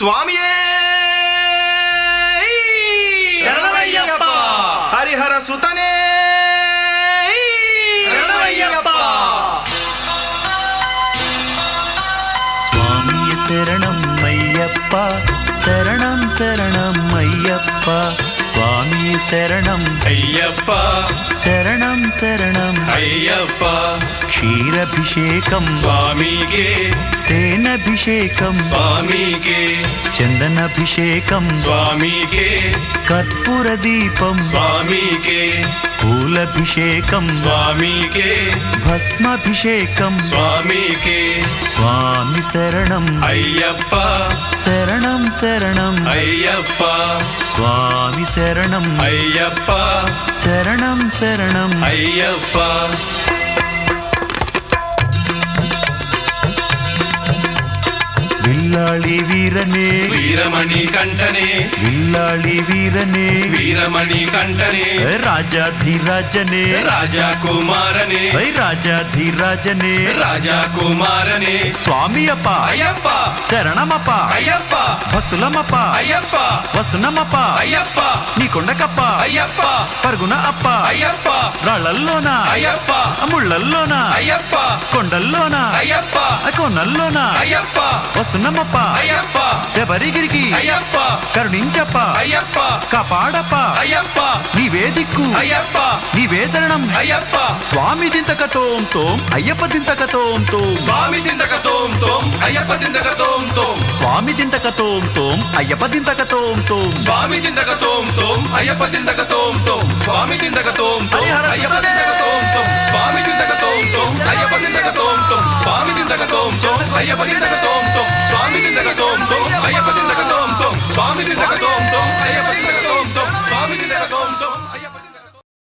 சுவாமியே! ஹரிஹர சுதனே! சுவாமிய சரணம் ஐயப்பா சரணம் சரணம் ஐயப்பா. சுவாமி சரணம் ஐயப்பா! சரணம் சரணம் ஐயப்பா! க்ஷீரபிஷேகம். சுவாமிகே! ചന്ദനഭിഷേകം. സ്വാമികേ ചന്ദനഭിഷേകം. സ്വാമികേ കർപ്പൂരദീപം. സ്വാമികേ കൂലഭിഷേകം സ്വാമികേ ഭസ്മഭിഷേകം. സ്വാമികേ സ്വാമി ശരണം. അയ്യപ്പ. ശരണം ശരണം. അയ്യപ്പ. സ്വാമി ശരണം. അയ്യപ്പ. ശരണം ശരണം. അയ്യപ്പ. 2000. విల్లాళి వీరనే వీరమణి కంఠనే విల్లాళి వీరనే వీరమణి కంఠనే రాజాధిరాజనే రాజా కుమారనే రాజాధిరాజనే రాజా కుమారనే స్వామి అప్ప అయ్యప్ప శరణమప్ప అయ్యప్ప భక్తులమప్ప అయ్యప్ప వస్తున్నమప్ప అయ్యప్ప నీ కొండకప్ప అయ్యప్ప పరుగున అప్ప అయ్యప్ప రాళ్ళల్లోనా అయ్యప్ప ముళ్ళల్లోనా అయ్యప్ప కొండల్లోనా అయ్యప్ప కొనల్లోనా అయ్యప్ప వస్తున్నమప్ప అయ్యప్ప శబరిగిరికి అయ్యప్ప కరుణించప్ప అయ్యప్ప కాపాడప్ప అయ్యప్ప నీవే దిక్కు అయ్యప్ప నీవే శరణం అయ్యప్ప స్వామి దింతక తోం తోం అయ్యప్ప దింతక తోం తోం స్వామి తిందక తోం తోం అయ్యప్ప తిందక తోం తోం స్వామి దింతక తోం తోం అయ్యప్ప దింతక తోం తోం స్వామి తిందక తోం తోం అయ్యప్ప తిందక తోం తోం స్వామి తిందక తోం తోం అయ్యప్ప తిందక తోం తోం స్వామి తిందక తోం తోం అయ్యప్ప తిందక తోం తోం స్వామి తిందక తోం తోం అయ్యప్ప తోం తోం Vaya para